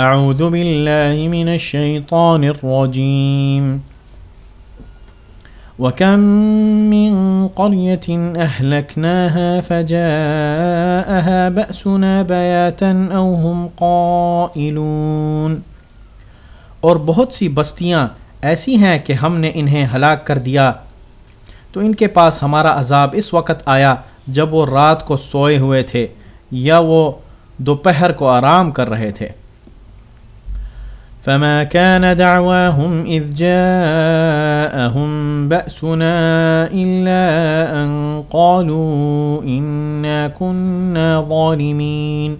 أعوذ بالله من الشيطان الرجيم. وكم من قرية أهلكناها فجاءها بأسنا بياتا أو هم قائلون. اور بہت سی بستیاں ایسی ہیں کہ ہم نے انہیں ہلاک کر دیا۔ تو ان کے پاس ہمارا عذاب اس وقت آیا جب وہ رات کو سوئے ہوئے تھے یا وہ دوپہر کو آرام کر رہے تھے۔ فما كان دعواهم إذ جاءهم بأسنا إلا أن قالوا إنا كنا ظالمين۔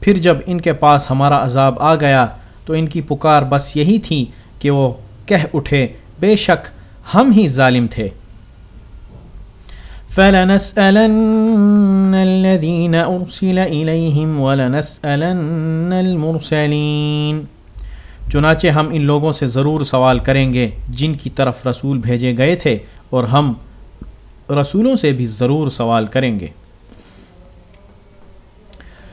پھر جب ان کے پاس ہمارا عذاب آ گیا تو ان کی پکار بس یہی تھی کہ وہ کہہ اٹھے، بے شک ہم ہی ظالم تھے۔ فلنسألن الذين أرسل إليهم ولنسألن المرسلين۔ چنانچہ ہم ان لوگوں سے ضرور سوال کریں گے جن کی طرف رسول بھیجے گئے تھے اور ہم رسولوں سے بھی ضرور سوال کریں گے۔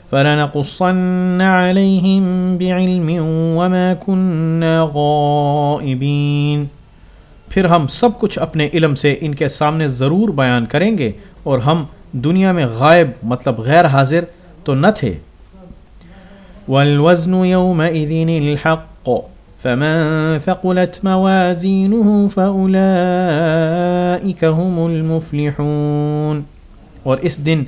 فَلَنَقُصَّنَّ عَلَيْهِمْ بِعِلْمٍ وَمَا كُنَّا غَائِبِينَ۔ پھر ہم سب کچھ اپنے علم سے ان کے سامنے ضرور بیان کریں گے اور ہم دنیا میں غائب مطلب غیر حاضر تو نہ تھے۔ وَالْوَزْنُ يَوْمَئِذٍ الْحَقِّ۔ فمن ثقلت موازينه فأولئك هم المفلحون. اور اس دن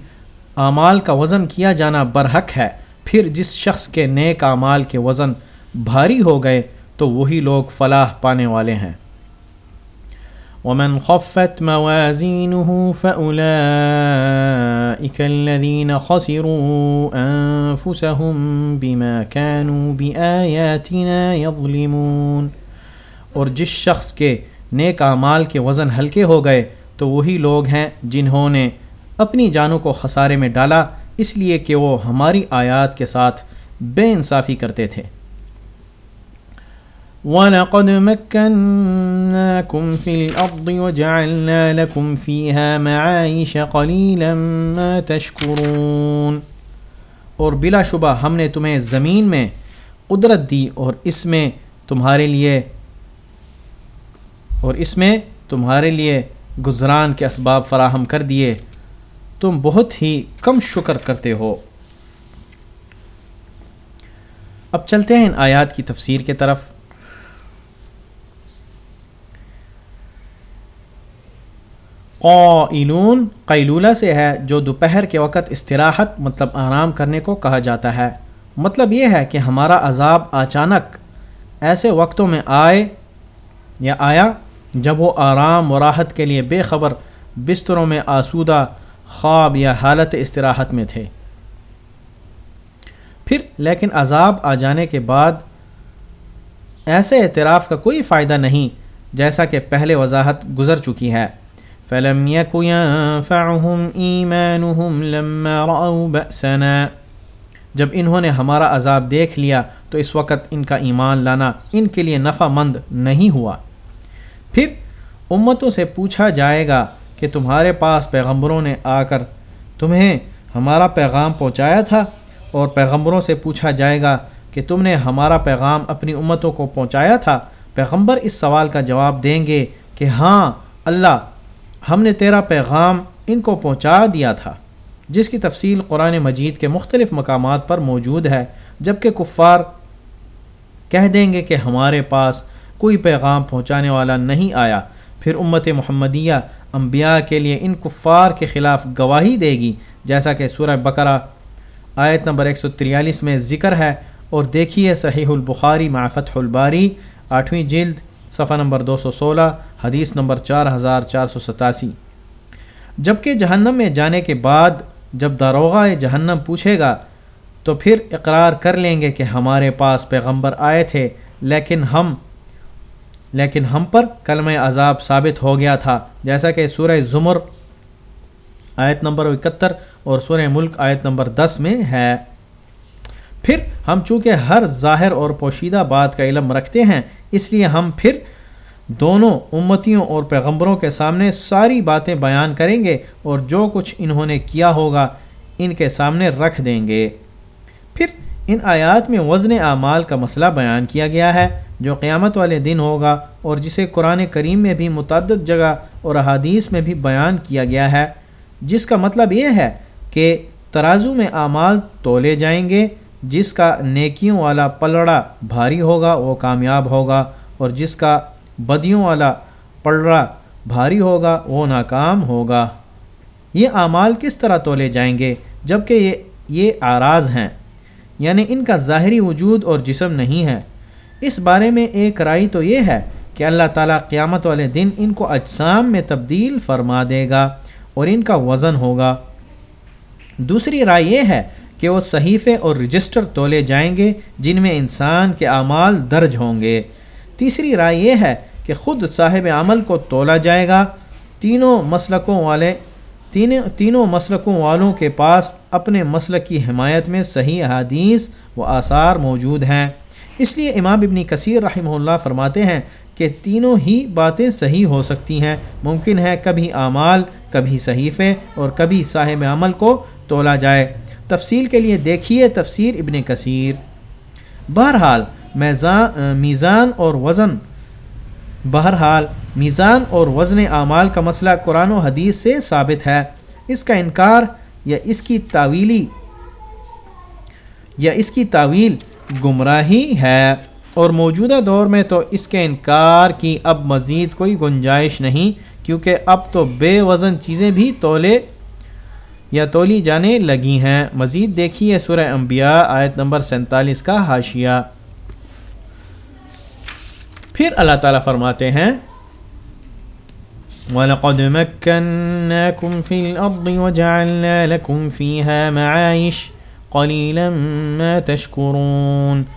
اعمال کا وزن کیا جانا برحق ہے، پھر جس شخص کے نیک اعمال کے وزن بھاری ہو گئے تو وہی لوگ فلاح پانے والے ہیں۔ ومن خفت موازينه فأولئك الذين خسروا أنفسهم بما كانوا بآياتنا يظلمون۔ اور جس شخص کے نیک اعمال کے وزن ہلکے ہو گئے، تو وہی لوگ ہیں جنہوں نے اپنی جانوں کو خسارے میں ڈالا، اس لیے کہ وہ ہماری آیات کے ساتھ بے انصافی کرتے تھے۔ وَلَقَدْ مَكَّنَّاكُمْ فِي الْأَرْضِ وَجَعَلْنَا لَكُمْ فِيهَا مَعَائِشَ قَلِيلًا مَا تَشْكُرُونَ۔ اور بلا شبہ ہم نے تمہیں زمین میں قدرت دی اور اس میں تمہارے لیے اور اس میں تمہارے لیے گزران کے اسباب فراہم کر دیے۔ تم بہت ہی کم شکر کرتے ہو۔ اب چلتے ہیں ان آیات کی تفسیر کے طرف۔ قائلون، قیلولہ سے ہے، جو دوپہر کے وقت استراحت مطلب آرام کرنے کو کہا جاتا ہے۔ مطلب یہ ہے کہ ہمارا عذاب اچانک ایسے وقتوں میں آئے یا آیا جب وہ آرام و راحت کے لیے بے خبر بستروں میں آسودہ خواب یا حالت استراحت میں تھے۔ پھر، لیکن عذاب آ جانے کے بعد ایسے اعتراف کا کوئی فائدہ نہیں، جیسا کہ پہلے وضاحت گزر چکی ہے۔ فلم يك ينفعهم إيمانهم لما رأوا بأسنا۔ جب انہوں نے ہمارا عذاب دیکھ لیا، تو اس وقت ان کا ایمان لانا ان کے لیے نفع مند نہیں ہوا۔ پھر امتوں سے پوچھا جائے گا کہ تمہارے پاس پیغمبروں نے آ کر تمہیں ہمارا پیغام پہنچایا تھا؟ اور پیغمبروں سے پوچھا جائے گا کہ تم نے ہمارا پیغام اپنی امتوں کو پہنچایا تھا؟ پیغمبر اس سوال کا جواب دیں گے کہ ہاں اللہ ہم نے تیرا پیغام ان کو پہنچا دیا تھا، جس کی تفصیل قرآن مجید کے مختلف مقامات پر موجود ہے۔ جبکہ کفار کہہ دیں گے کہ ہمارے پاس کوئی پیغام پہنچانے والا نہیں آیا، پھر امت محمدیہ انبیاء کے لیے ان کفار کے خلاف گواہی دے گی۔ جیسا کہ سورہ بقرہ آیت نمبر 143 میں ذکر ہے، اور دیکھیے صحیح البخاری معفتح الباری، آٹھویں جلد صفحہ نمبر دو سو سولہ، حدیث نمبر چار ہزار چار سو ستاسی۔ جبکہ جہنم میں جانے کے بعد جب داروغہ جہنم پوچھے گا، تو پھر اقرار کر لیں گے کہ ہمارے پاس پیغمبر آئے تھے، لیکن ہم لیکن ہم پر کلمہ عذاب ثابت ہو گیا تھا۔ جیسا کہ سورہ زمر آیت نمبر اکہتر اور سورہ ملک آیت نمبر دس میں ہے۔ پھر ہم چونکہ ہر ظاہر اور پوشیدہ بات کا علم رکھتے ہیں، اس لیے ہم پھر دونوں امتیوں اور پیغمبروں کے سامنے ساری باتیں بیان کریں گے اور جو کچھ انہوں نے کیا ہوگا ان کے سامنے رکھ دیں گے۔ پھر ان آیات میں وزن اعمال کا مسئلہ بیان کیا گیا ہے، جو قیامت والے دن ہوگا اور جسے قرآن کریم میں بھی متعدد جگہ اور احادیث میں بھی بیان کیا گیا ہے۔ جس کا مطلب یہ ہے کہ ترازو میں اعمال تولے جائیں گے جس کا نیکیوں والا پلڑا بھاری ہوگا، وہ کامیاب ہوگا، اور جس کا بدیوں والا پلڑا بھاری ہوگا، وہ ناکام ہوگا۔ یہ اعمال کس طرح تولے جائیں گے؟ جبکہ یہ یہ آراز ہیں۔ یعنی ان کا ظاہری وجود اور جسم نہیں ہے۔ اس بارے میں ایک رائے تو یہ ہے کہ اللہ تعالیٰ قیامت والے دن ان کو اجسام میں تبدیل فرما دے گا اور ان کا وزن ہوگا۔ دوسری رائے یہ ہے کہ وہ صحیفے اور رجسٹر تولے جائیں گے جن میں انسان کے اعمال درج ہوں گے۔ تیسری رائے یہ ہے کہ خود صاحب عمل کو تولا جائے گا۔ تینوں مسلکوں والے، تینوں مسلکوں والوں کے پاس اپنے مسلک کی حمایت میں صحیح احادیث و آثار موجود ہیں۔ اس لیے امام ابنی کثیر رحمہ اللہ فرماتے ہیں کہ تینوں ہی باتیں صحیح ہو سکتی ہیں۔ ممکن ہے کبھی اعمال، کبھی صحیفے اور کبھی صاحب عمل کو تولا جائے۔ تفصیل کے لیے دیکھیے تفسیر ابن کثیر۔ بہرحال میزان اور وزن۔ بہرحال، میزان اور وزن اعمال کا مسئلہ قرآن و حدیث سے ثابت ہے۔ اس کا انکار یا اس کی تعویلی یا اس کی تعویل گمراہی ہے۔ اور موجودہ دور میں تو اس کے انکار کی اب مزید کوئی گنجائش نہیں، کیونکہ اب تو بے وزن چیزیں بھی تولے یا تولی جانے لگی ہیں۔ مزید دیکھیے سورہ انبیاء آیت نمبر سینتالیس کا حاشیہ۔ پھر اللہ تعالیٰ فرماتے ہیں، وَلَقَدْ مَكَّنَّاكُمْ فِي الْأَرْضِ وَجَعَلْنَا لَكُمْ فِيهَا مَعَايِشْ قَلِيلًا مَا تَشْكُرُونَ۔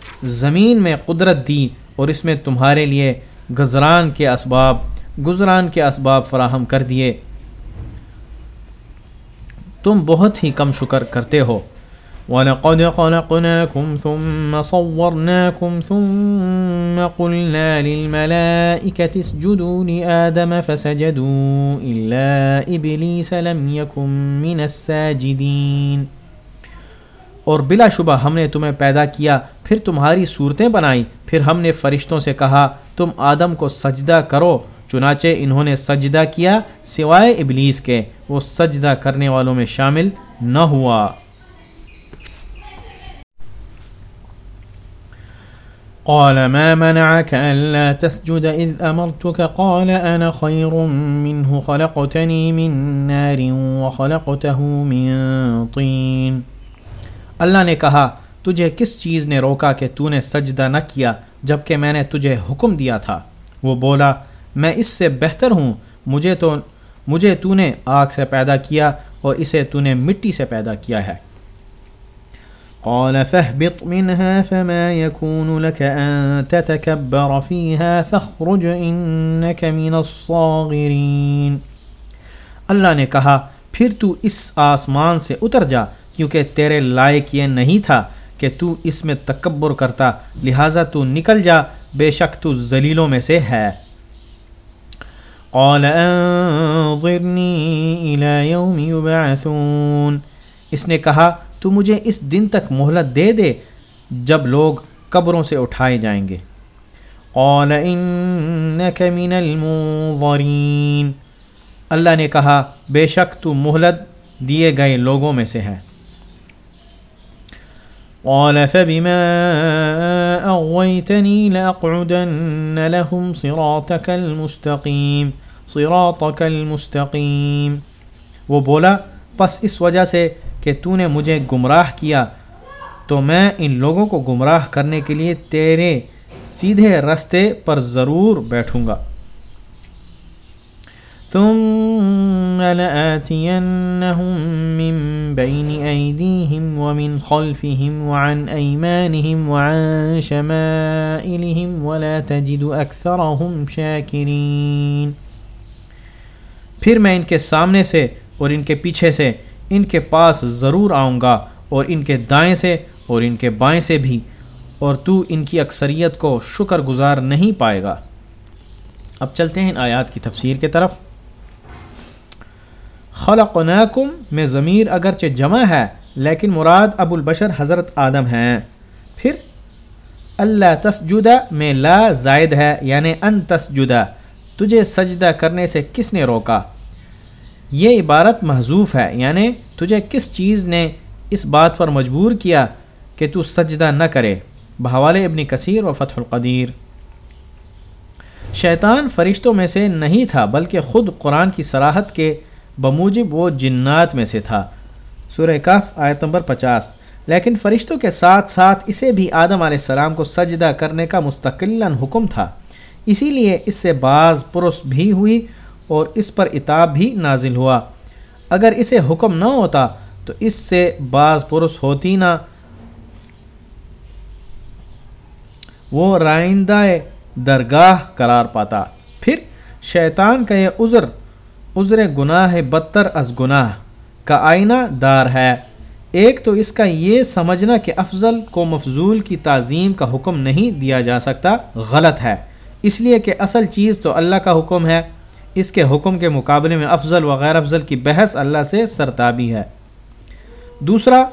زمین میں قدرت دی اور اس میں تمہارے لیے گزران کے اسباب، گزران کے اسباب فراہم کر دیے۔ تم بہت ہی کم شکر کرتے ہو۔ وَلَقَدْ خَلَقْنَاكُمْ ثُمَّ صَوَّرْنَاكُمْ ثُمَّ قُلْنَا لِلْمَلَائِكَةِ اسْجُدُوا لِآدَمَ فَسَجَدُوا إِلَّا إِبْلِيسَ لَمْ يَكُنْ مِنَ السَّاجِدِينَ۔ اور بلا شبہ ہم نے تمہیں پیدا کیا، پھر تمہاری صورتیں بنائی پھر ہم نے فرشتوں سے کہا، تم آدم کو سجدہ کرو، چنانچہ انہوں نے سجدہ کیا سوائے ابلیس کے۔ وہ سجدہ کرنے والوں میں شامل نہ ہوا۔ قال، ما منعك ألا تسجد إذ أمرتك؟ قال، أنا خير منه، خلقتني من نار وخلقته من طين. اللہ نے کہا، تجھے کس چیز نے روکا کہ تو نے سجدہ نہ کیا جبکہ میں نے تجھے حکم دیا تھا؟ وہ بولا، میں اس سے بہتر ہوں، مجھے تو مجھے تو نے آگ سے پیدا کیا اور اسے تو نے مٹی سے پیدا کیا ہے۔ قال، فاهبط منها فما يكون لك أن تتكبر فيها فاخرج إنك من الصاغرين۔ اللہ نے کہا، پھر تو اس آسمان سے اتر جا کیونکہ تیرے لائق یہ نہیں تھا کہ تو اس میں تکبر کرتا، لہٰذا تو نکل جا، بے شک تو ذلیلوں میں سے ہے۔ قال انظرنی الى يوم يبعثون اس نے کہا، تو مجھے اس دن تک مہلت دے دے جب لوگ قبروں سے اٹھائے جائیں گے۔ قال انك من المنظرین۔ اللہ نے کہا، بے شک تو مہلت دیے گئے لوگوں میں سے ہے قال فبما اغويتني لاقعدن لهم صراطك المستقيم صراطك المستقيم. وہ بولا پس اس وجہ سے کہ تو نے مجھے گمراہ کیا، تو میں ان لوگوں کو گمراہ کرنے کے لیے تیرے سیدھے رستے پر ضرور بیٹھوں گا۔ ثم لآتينهم من بين أيديهم ومن خلفهم وعن أيمانهم وعن شمائلهم ولا تجد أكثرهم شاكرين۔ پھر میں ان کے سامنے سے اور ان کے پیچھے سے ان کے پاس ضرور آؤں گا اور ان کے دائیں سے اور ان کے بائیں سے بھی، اور تو ان کی اکثریت کو شکر گزار نہیں پائے گا۔ اب چلتے ہیں ان آیات کی تفسیر کے طرف۔ خلقناکم میں ضمیر اگرچہ جمع ہے، لیکن مراد ابو البشر حضرت آدم ہیں۔ پھر، اللہ تسجدہ میں لا زائد ہے یعنی ان تسجدہ، تجھے سجدہ کرنے سے کس نے روکا؟ یہ عبارت محضوف ہے یعنی تجھے کس چیز نے اس بات پر مجبور کیا کہ تو سجدہ نہ کرے؟ بحوال ابن کثیر و فتح القدیر۔ شیطان فرشتوں میں سے نہیں تھا، بلکہ خود قرآن کی سراحت کے بموجب وہ جنات میں سے تھا۔ سورہ کف آیت نمبر پچاس۔ لیکن فرشتوں کے ساتھ ساتھ اسے بھی آدم علیہ السلام کو سجدہ کرنے کا مستقل حکم تھا۔ اسی لیے اس سے بعض پرس بھی ہوئی اور اس پر اتاب بھی نازل ہوا۔ اگر اسے حکم نہ ہوتا تو اس سے بعض پرس ہوتی نہ۔ وہ رائندہ درگاہ قرار پاتا۔ پھر شیطان کا یہ عذر عذر گناہ بدتر از گناہ کا آئینہ دار ہے۔ ایک تو اس کا یہ سمجھنا کہ افضل کو مفضول کی تعظیم کا حکم نہیں دیا جا سکتا، غلط ہے۔ اس لیے کہ اصل چیز تو اللہ کا حکم ہے۔ اس کے حکم کے مقابلے میں افضل و غیر افضل کی بحث اللہ سے سرتابی ہے۔ دوسرا،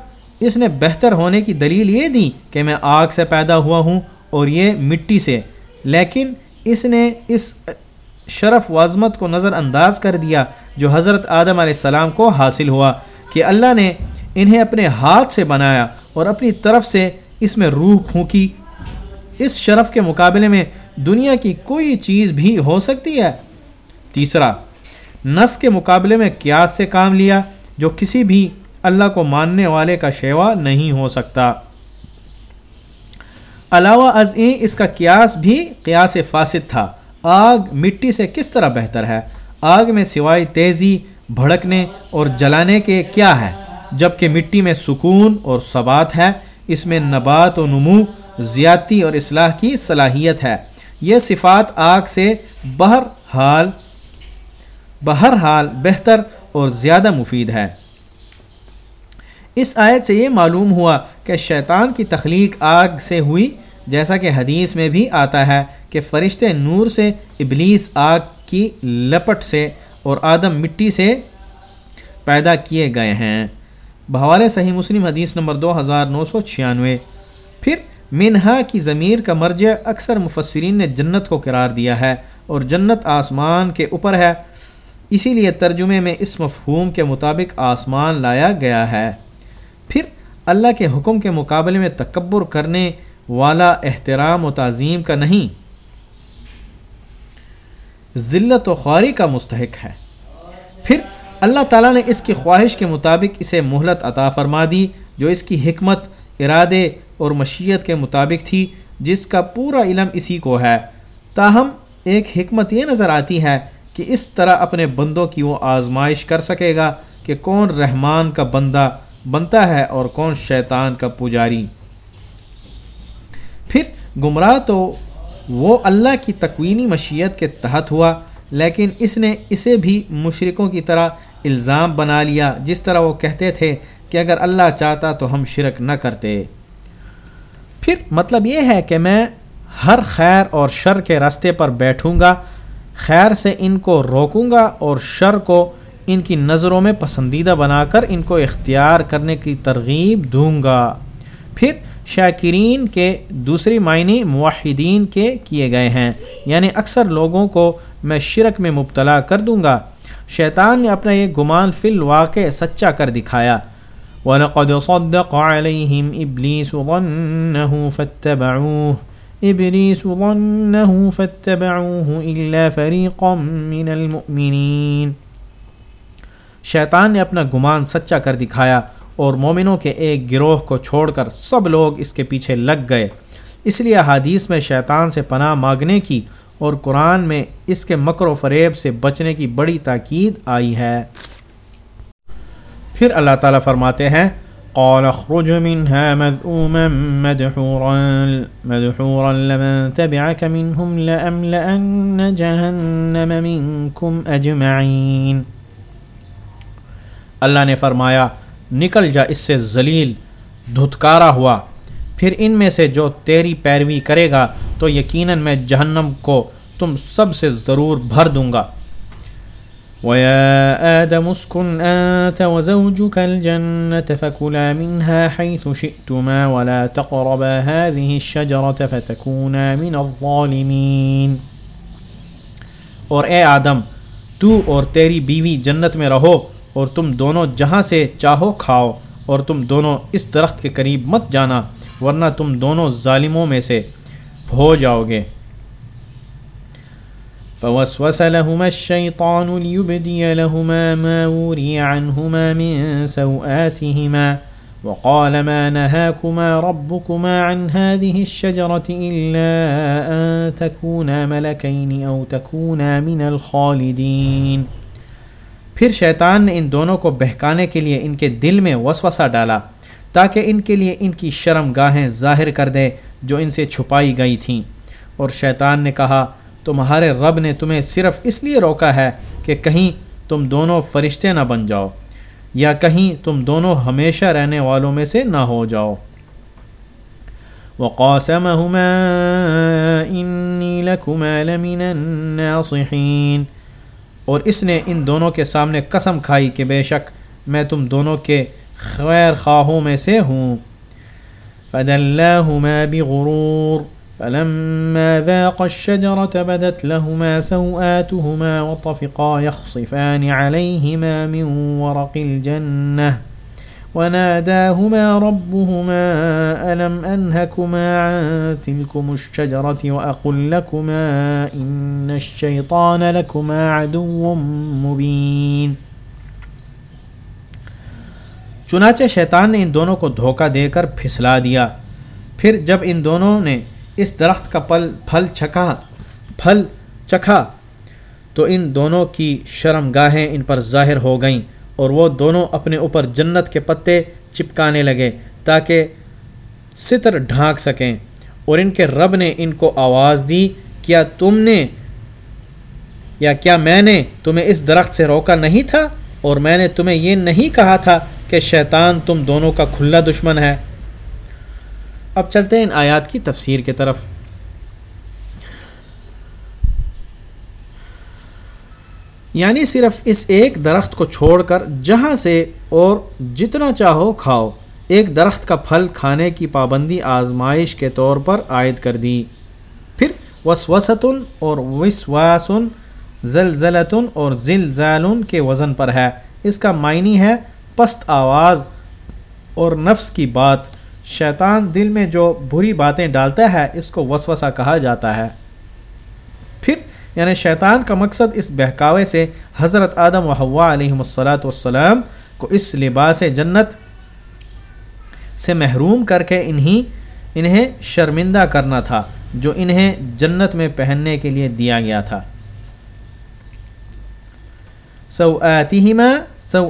اس نے بہتر ہونے کی دلیل یہ دی کہ میں آگ سے پیدا ہوا ہوں اور یہ مٹی سے، لیکن اس نے اس شرف و عظمت کو نظر انداز کر دیا جو حضرت آدم علیہ السلام کو حاصل ہوا کہ اللہ نے انہیں اپنے ہاتھ سے بنایا اور اپنی طرف سے اس میں روح پھونکی۔ اس شرف کے مقابلے میں دنیا کی کوئی چیز بھی ہو سکتی ہے۔ تیسرا، نس کے مقابلے میں قیاس سے کام لیا جو کسی بھی اللہ کو ماننے والے کا شیوا نہیں ہو سکتا۔ علاوہ از اس کا قیاس بھی قیاس فاسد تھا۔ آگ مٹی سے کس طرح بہتر ہے؟ آگ میں سوائے تیزی، بھڑکنے اور جلانے کے کیا ہے؟ جبکہ مٹی میں سکون اور ثبات ہے، اس میں نبات و نمو، زیادتی اور اصلاح کی صلاحیت ہے۔ یہ صفات آگ سے بہر حال بہر حال بہتر اور زیادہ مفید ہے۔ اس آیت سے یہ معلوم ہوا کہ شیطان کی تخلیق آگ سے ہوئی، جیسا کہ حدیث میں بھی آتا ہے۔ کہ فرشتے نور سے، ابلیس آگ کی لپٹ سے اور آدم مٹی سے پیدا کیے گئے ہیں۔ بہوال صحیح مسلم حدیث نمبر دو ہزار نو سو چھیانوے۔ پھر منہا کی ضمیر کا مرجع اکثر مفسرین نے جنت کو قرار دیا ہے اور جنت آسمان کے اوپر ہے۔ اسی لیے ترجمے میں اس مفہوم کے مطابق آسمان لایا گیا ہے۔ پھر اللہ کے حکم کے مقابلے میں تکبر کرنے والا احترام و تعظیم کا نہیں۔ ذلت و خواری کا مستحق ہے۔ پھر اللہ تعالیٰ نے اس کی خواہش کے مطابق اسے مہلت عطا فرما دی، جو اس کی حکمت، ارادے اور مشیت کے مطابق تھی، جس کا پورا علم اسی کو ہے۔ تاہم، ایک حکمت یہ نظر آتی ہے کہ اس طرح اپنے بندوں کی وہ آزمائش کر سکے گا کہ کون رحمان کا بندہ بنتا ہے اور کون شیطان کا پجاری۔ پھر گمراہ تو وہ اللہ کی تکوینی مشیت کے تحت ہوا، لیکن اس نے اسے بھی مشرقوں کی طرح الزام بنا لیا، جس طرح وہ کہتے تھے کہ اگر اللہ چاہتا تو ہم شرک نہ کرتے۔ پھر مطلب یہ ہے کہ میں ہر خیر اور شر کے راستے پر بیٹھوں گا، خیر سے ان کو روکوں گا اور شر کو ان کی نظروں میں پسندیدہ بنا کر ان کو اختیار کرنے کی ترغیب دوں گا۔ پھر شاکرین کے دوسری معنی معاہدین کے کیے گئے ہیں۔ یعنی اکثر لوگوں کو میں شرک میں مبتلا کر دوں گا۔ شیطان نے اپنا یہ گمان فی الواقع سچا کر دکھایا۔ وَلَقَدْ صَدَّقَ عَلَيْهِمْ إِبْلِيسُ ظَنَّهُ فَاتَّبَعُوهُ۔ إِبْلِيسُ ظَنَّهُ فَاتَّبَعُوهُ إِلَّا فَرِيقًا مِّنَ الْمُؤْمِنِينَ۔ شیطان نے اپنا گمان سچا کر دکھایا۔ اور مومنوں کے ایک گروہ کو چھوڑ کر سب لوگ اس کے پیچھے لگ گئے۔ اس لیے حادیث میں شیطان سے پناہ مانگنے کی اور قرآن میں اس کے مکر و فریب سے بچنے کی بڑی تاکید آئی ہے۔ پھر اللہ تعالیٰ فرماتے ہیں، قال اخرج منها مذءوما مدحورا مدحورا لمن تبعك منهم لأملأن جهنم منكم أجمعين۔ اللہ نے فرمایا نکل جا، اس سے ذلیل، دھتکارا ہوا۔ پھر ان میں سے جو تیری پیروی کرے گا، تو یقیناً میں جہنم کو تم سب سے ضرور بھر دوں گا۔ ويا آدم اسكن أنت وزوجك الجنة فكلا منها حيث شئتما ولا تقربا هذه الشجرة فتكونا من الظالمين۔ اور اے آدم، تو اور تیری بیوی جنت میں رہو۔ اور تم دونوں جہاں سے چاہو کھاؤ اور تم دونوں اس درخت کے قریب مت جانا، ورنہ تم دونوں ظالموں میں سے ہو جاؤ گے فوسوس لهما الشيطان ليبدي لهما ما وري عنهما من سوآتهما وقال ما نهاكما ربكما عن هذه الشجرة إلا أن تكونا ملكين أو تكونا من الخالدين۔ پھر شیطان نے ان دونوں کو بہکانے کے لیے ان کے دل میں وسوسہ ڈالا تاکہ ان کے لیے ان کی شرم گاہیں ظاہر کر دے جو ان سے چھپائی گئی تھیں۔ اور شیطان نے کہا، تمہارے رب نے تمہیں صرف اس لیے روکا ہے کہ کہیں تم دونوں فرشتے نہ بن جاؤ، یا کہیں تم دونوں ہمیشہ رہنے والوں میں سے نہ ہو جاؤ۔ وقاسمهما انی لکما لمن الناصحین اور اس نے ان دونوں کے سامنے قسم کھائی کہ بے شک میں تم دونوں کے خیر خواہوں میں سے ہوں۔ فدلاهما بغرور، فلما ذاق الشجرة بدت لهما سوآتهما وطفقا يخصفان عليهما من ورق الجنة وناداهما ربهما، ألم أنهكما عن تلكم الشجرة وأقل لكما إن الشيطان لكما عدو مبين. چنانچہ شیطان نے ان دونوں کو دھوکہ دے کر پھسلا دیا۔ پھر جب ان دونوں نے اس درخت کا پل پھل چھکا پھل چکھا، تو ان دونوں کی شرم گاہیں ان پر ظاہر ہو گئیں۔ اور وہ دونوں اپنے اوپر جنت کے پتے چپکانے لگے تاکہ ستر ڈھانک سکیں اور ان کے رب نے ان کو آواز دی، کیا تم نے، یا کیا میں نے تمہیں اس درخت سے روکا نہیں تھا؟ اور میں نے تمہیں یہ نہیں کہا تھا کہ شیطان تم دونوں کا کھلا دشمن ہے۔ اب چلتے ہیں ان آیات کی تفسیر کی طرف۔ یعنی صرف اس ایک درخت کو چھوڑ کر جہاں سے اور جتنا چاہو کھاؤ۔ ایک درخت کا پھل کھانے کی پابندی آزمائش کے طور پر عائد کر دی۔ پھر وسوستن اور وسواسن زلزلتن اور زلزالن کے وزن پر ہے۔ اس کا معنی ہے پست آواز اور نفس کی بات۔ شیطان دل میں جو بری باتیں ڈالتا ہے، اس کو وسوسہ کہا جاتا ہے۔ یعنی شیطان کا مقصد اس بہکاوے سے حضرت آدم و ہوا علیہ الصلاۃ والسلام کو اس لباس جنت سے محروم کر کے انہیں انہیں شرمندہ کرنا تھا، جو انہیں جنت میں پہننے کے لیے دیا گیا تھا۔ سو آتیما سو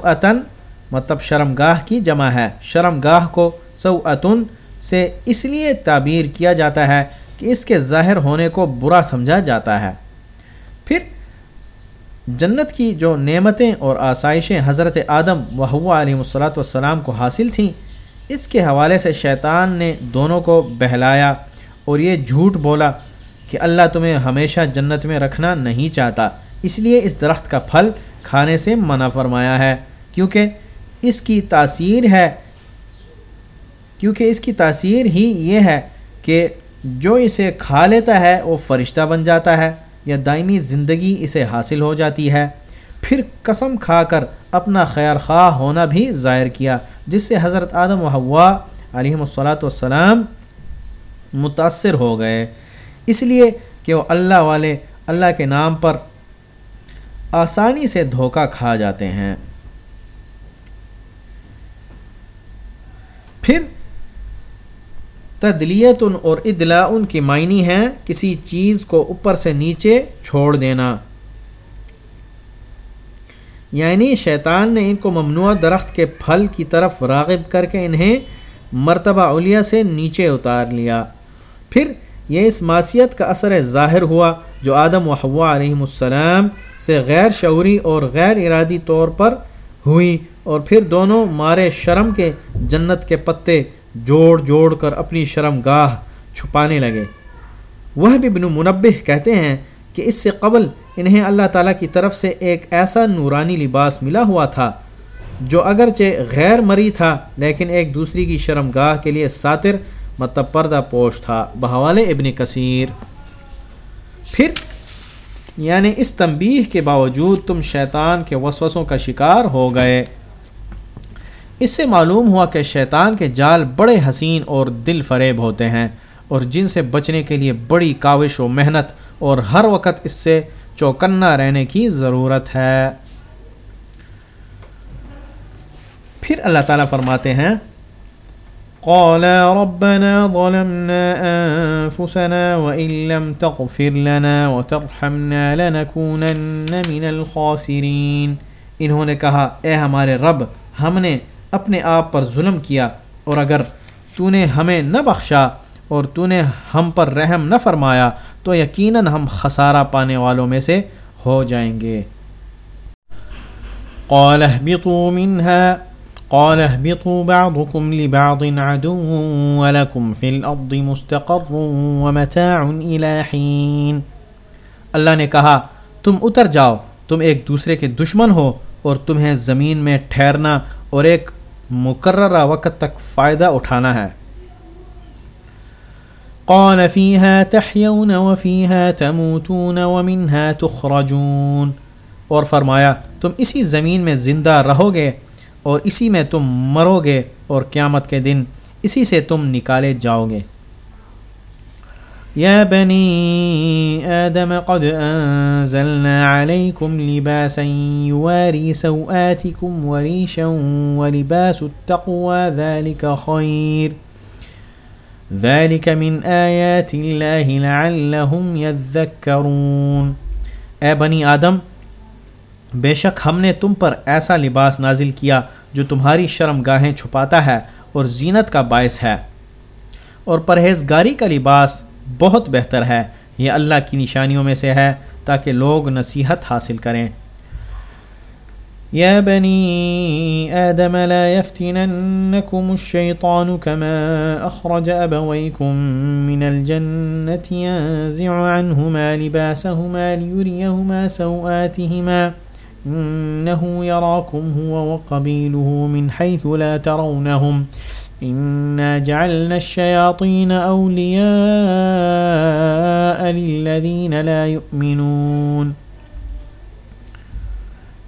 مطلب شرم گاہ کی جمع ہے۔ شرم گاہ کو سوعتن سے اس لیے تعبیر کیا جاتا ہے کہ اس کے ظاہر ہونے کو برا سمجھا جاتا ہے۔ پھر جنت کی جو نعمتیں اور آسائشیں حضرت آدم و ہوا علیہ الصلاۃ والسلام کو حاصل تھیں، اس کے حوالے سے شیطان نے دونوں کو بہلایا اور یہ جھوٹ بولا کہ اللہ تمہیں ہمیشہ جنت میں رکھنا نہیں چاہتا۔ اس لیے اس درخت کا پھل کھانے سے منع فرمایا ہے، کیونکہ اس کی تاثیر ہے، کیونکہ اس کی تاثیر ہی یہ ہے کہ جو اسے کھا لیتا ہے وہ فرشتہ بن جاتا ہے۔ یا دائمی زندگی اسے حاصل ہو جاتی ہے۔ پھر قسم کھا کر اپنا خیر خواہ ہونا بھی ظاہر کیا، جس سے حضرت آدم و ہوا علیہ الصلاۃ والسلام متاثر ہو گئے۔ اس لیے کہ وہ اللہ والے، اللہ کے نام پر آسانی سے دھوکہ کھا جاتے ہیں۔ پھر تدلیت اور ادلا ان کی معنی ہیں، کسی چیز کو اوپر سے نیچے چھوڑ دینا۔ یعنی شیطان نے ان کو ممنوع درخت کے پھل کی طرف راغب کر کے انہیں مرتبہ اولیاء سے نیچے اتار لیا۔ پھر یہ اس معصیت کا اثر ظاہر ہوا جو آدم و حوا علیہم السلام سے غیر شعوری اور غیر ارادی طور پر ہوئی اور پھر دونوں مارے شرم کے جنت کے پتے جوڑ جوڑ کر اپنی شرم گاہ چھپانے لگے۔ وہ بھی بن کہتے ہیں کہ اس سے قبل انہیں اللہ تعالیٰ کی طرف سے ایک ایسا نورانی لباس ملا ہوا تھا جو اگرچہ غیر مری تھا، لیکن ایک دوسری کی شرم گاہ کے لیے ساتر مطلب پردہ پوش تھا۔ بحوال ابن کثیر۔ پھر یعنی اس تنبیہ کے باوجود تم شیطان کے وسوسوں کا شکار ہو گئے۔ اس سے معلوم ہوا کہ شیطان کے جال بڑے حسین اور دل فریب ہوتے ہیں اور جن سے بچنے کے لیے بڑی کاوش و محنت اور ہر وقت اس سے چوکنا رہنے کی ضرورت ہے۔ پھر اللہ تعالیٰ فرماتے ہیں، قال ربنا ظلمنا انفسنا وان لم تغفر لنا وترحمنا لنكونن من الخاسرين۔ انہوں نے کہا، اے ہمارے رب، ہم نے اپنے آپ پر ظلم کیا اور اگر تو نے ہمیں نہ بخشا اور تو نے ہم پر رحم نہ فرمایا تو یقیناً ہم خسارہ پانے والوں میں سے ہو جائیں گے۔ قال اهبطوا منها، قال اهبطوا بعضكم لبعض عدو ولكم في الارض مستقر ومتاع الى حين۔ اللہ نے کہا، تم اتر جاؤ، تم ایک دوسرے کے دشمن ہو اور تمہیں زمین میں ٹھہرنا اور ایک مقررہ وقت تک فائدہ اٹھانا ہے۔ قال فيها تحيون وفيها تموتون ومنها تخرجون۔ اور فرمایا، تم اسی زمین میں زندہ رہو گے اور اسی میں تم مرو گے اور قیامت کے دن اسی سے تم نکالے جاؤ گے۔ يا بني آدم قد أنزلنا عليكم لباسا يواري سوآتكم وريشا ولباس التقوى ذلك خير ذلك من آيات الله لعلهم يذكرون اے بنی آدم، بے شک ہم نے تم پر ایسا لباس نازل کیا جو تمہاری شرم گاہیں چھپاتا ہے اور زینت کا باعث ہے اور پرہیزگاری کا لباس بہت بہتر ہے۔ یہ اللہ کی نشانیوں میں سے ہے تاکہ لوگ نصیحت حاصل کریں۔ يا بني آدم لا يفتننكم الشيطان كما أخرج أبويكم من الجنة ينزع عنهما لباسهما ليريهما سوآتهما إنه يراكم هو وقبيله من حيث لا ترونهم إنا جعلنا الشياطين أولياء للذين لا يؤمنون۔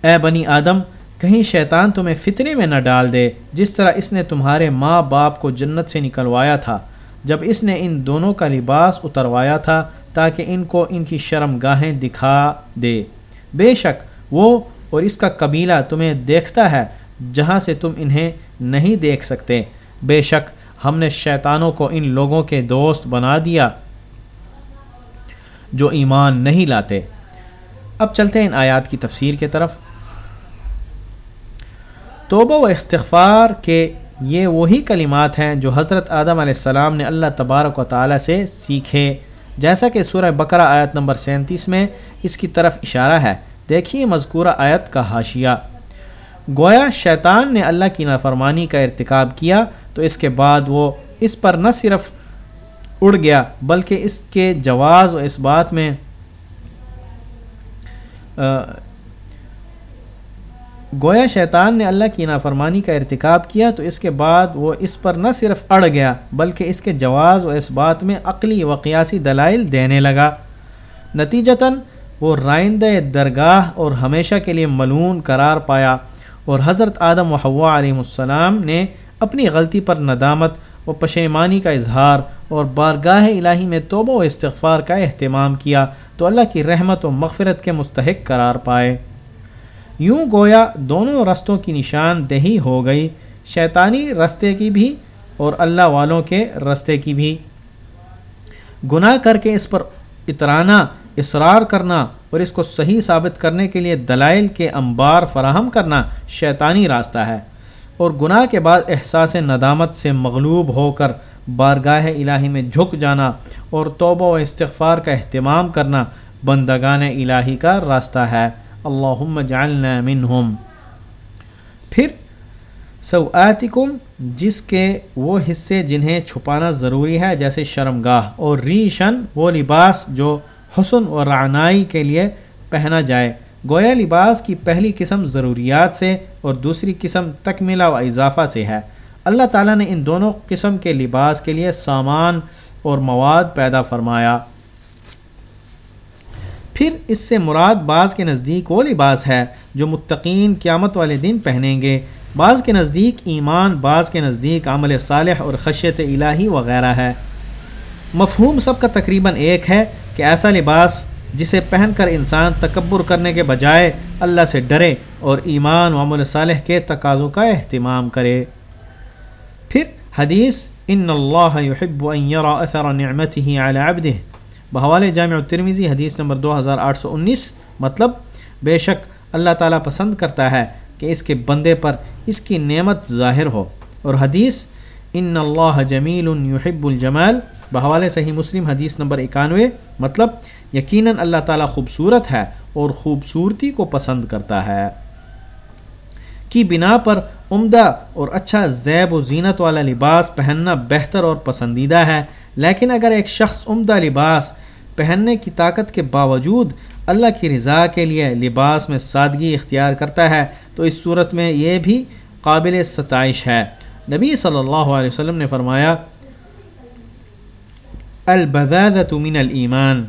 اے بنی آدم، کہیں شیطان تمہیں فطرے میں نہ ڈال دے، جس طرح اس نے تمہارے ماں باپ کو جنت سے نکلوایا تھا، جب اس نے ان دونوں کا لباس اتروایا تھا، تاکہ ان کو ان کی شرم گاہیں دکھا دے۔ بے شک، وہ اور اس کا قبیلہ تمہیں دیکھتا ہے، جہاں سے تم انہیں نہیں دیکھ سکتے۔ بے شک ہم نے شیطانوں کو ان لوگوں کے دوست بنا دیا جو ایمان نہیں لاتے۔ اب چلتے ہیں ان آیات کی تفسیر کے طرف۔ توبہ و استغفار کے یہ وہی کلمات ہیں جو حضرت آدم علیہ السلام نے اللہ تبارک و تعالیٰ سے سیکھے۔ جیسا کہ سورہ بقرہ آیت نمبر سینتیس میں اس کی طرف اشارہ ہے۔ دیکھیے مذکورہ آیت کا حاشیہ۔ گویا شیطان نے اللہ کی نافرمانی کا ارتکاب کیا تو اس کے بعد وہ اس پر نہ صرف اڑ گیا بلکہ اس کے جواز و اس بات میں گویا شیطان نے اللہ کی نافرمانی کا ارتکاب کیا تو اس کے بعد وہ اس پر نہ صرف اڑ گیا بلکہ اس کے جواز و اس بات میں عقلی و قیاسی دلائل دینے لگا۔ نتیجتاً وہ رائندہ درگاہ اور ہمیشہ کے لیے ملون قرار پایا۔ اور حضرت آدم و حوا علیہ السلام نے اپنی غلطی پر ندامت و پشیمانی کا اظہار اور بارگاہ الہی میں توبہ و استغفار کا اہتمام کیا تو اللہ کی رحمت و مغفرت کے مستحق قرار پائے۔ یوں گویا دونوں رستوں کی نشان دہی ہو گئی، شیطانی رستے کی بھی اور اللہ والوں کے رستے کی بھی۔ گناہ کر کے اس پر اترانا اصرار کرنا اور اس کو صحیح ثابت کرنے کے لیے دلائل کے انبار فراہم کرنا شیطانی راستہ ہے۔ اور گناہ کے بعد احساس ندامت سے مغلوب ہو کر بارگاہ الہی میں جھک جانا اور توبہ و استغفار کا اہتمام کرنا بندگان الہی کا راستہ ہے۔ اللہم جعلنا منہم۔ پھر، سوآتکم، جس کے وہ حصے جنہیں چھپانا ضروری ہے، جیسے شرمگاہ اور ریشن، وہ لباس جو حسن و رعنائی کے لیے پہنا جائے۔ گویا لباس کی پہلی قسم ضروریات سے اور دوسری قسم تکملہ و اضافہ سے ہے۔ اللہ تعالیٰ نے ان دونوں قسم کے لباس کے لیے سامان اور مواد پیدا فرمایا۔ پھر اس سے مراد بعض کے نزدیک وہ لباس ہے جو متقین قیامت والے دن پہنیں گے۔ بعض کے نزدیک ایمان، بعض کے نزدیک عمل صالح اور خشیت الہی وغیرہ ہے۔ مفہوم سب کا تقریباً ایک ہے۔ کہ ایسا لباس جسے پہن کر انسان تکبر کرنے کے بجائے اللہ سے ڈرے اور ایمان و عمل صالح کے تقاضوں کا اہتمام کرے۔ پھر حدیث، ان اللہ يحب ان يرى اثر نعمته على عبده بحوال جامع الترمیزی حدیث نمبر دو ہزار آٹھ سو انیس مطلب بے شک اللہ تعالیٰ پسند کرتا ہے کہ اس کے بندے پر اس کی نعمت ظاہر ہو۔ اور حدیث ان اللہ جمیل یحب الجمال بحوالے صحیح مسلم حدیث نمبر اکانوے مطلب یقیناً اللہ تعالیٰ خوبصورت ہے اور خوبصورتی کو پسند کرتا ہے۔ کی بنا پر عمدہ اور اچھا زیب و زینت والا لباس پہننا بہتر اور پسندیدہ ہے، لیکن اگر ایک شخص عمدہ لباس پہننے کی طاقت کے باوجود اللہ کی رضا کے لیے لباس میں سادگی اختیار کرتا ہے، تو اس صورت میں یہ بھی قابل ستائش ہے۔ نبی صلی اللہ علیہ وسلم نے فرمایا البذاذت من الایمان۔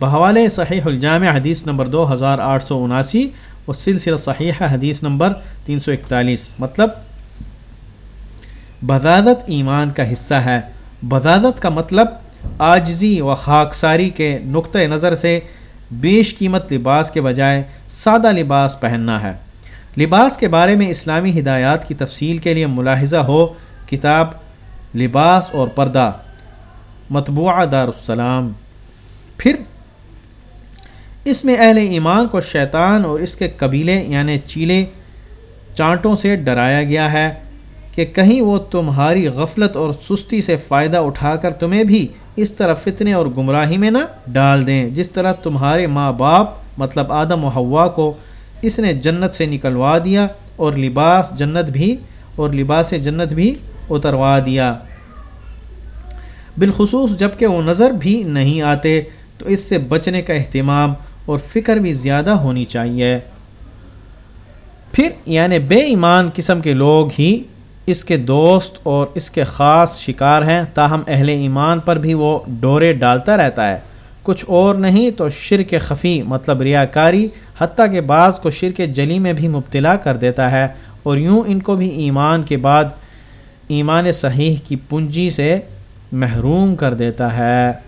بحوال صحیح الجامع حدیث نمبر دو ہزار آٹھ سو اناسی اور سلسلہ صحیح حدیث نمبر تین سو اکتالیس۔ مطلب بذادت ایمان کا حصہ ہے۔ بذادت کا مطلب آجزی و خاکساری کے نقطۂ نظر سے بیش قیمت لباس کے بجائے سادہ لباس پہننا ہے۔ لباس کے بارے میں اسلامی ہدایات کی تفصیل کے لیے ملاحظہ ہو، کتاب لباس اور پردہ، مطبوعہ دار السلام پھر، اس میں اہل ایمان کو شیطان اور اس کے قبیلے یعنی چیلے چانٹوں سے ڈرایا گیا ہے کہ کہیں وہ تمہاری غفلت اور سستی سے فائدہ اٹھا کر تمہیں بھی اس طرح فتنے اور گمراہی میں نہ ڈال دیں، جس طرح تمہارے ماں باپ مطلب آدم و ہوا کو اس نے جنت سے نکلوا دیا اور لباس جنت بھی اور لباس جنت بھی اتروا دیا۔ بالخصوص جبکہ وہ نظر بھی نہیں آتے، تو اس سے بچنے کا اہتمام اور فکر بھی زیادہ ہونی چاہیے۔ پھر یعنی بے ایمان قسم کے لوگ ہی اس کے دوست اور اس کے خاص شکار ہیں، تاہم اہل ایمان پر بھی وہ ڈورے ڈالتا رہتا ہے۔ کچھ اور نہیں تو شرک خفی مطلب ریاکاری، حتیٰ کہ بعض کو شرک جلی میں بھی مبتلا کر دیتا ہے اور یوں ان کو بھی ایمان کے بعد ایمان صحیح کی پنجی سے محروم کر دیتا ہے۔